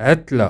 عتلة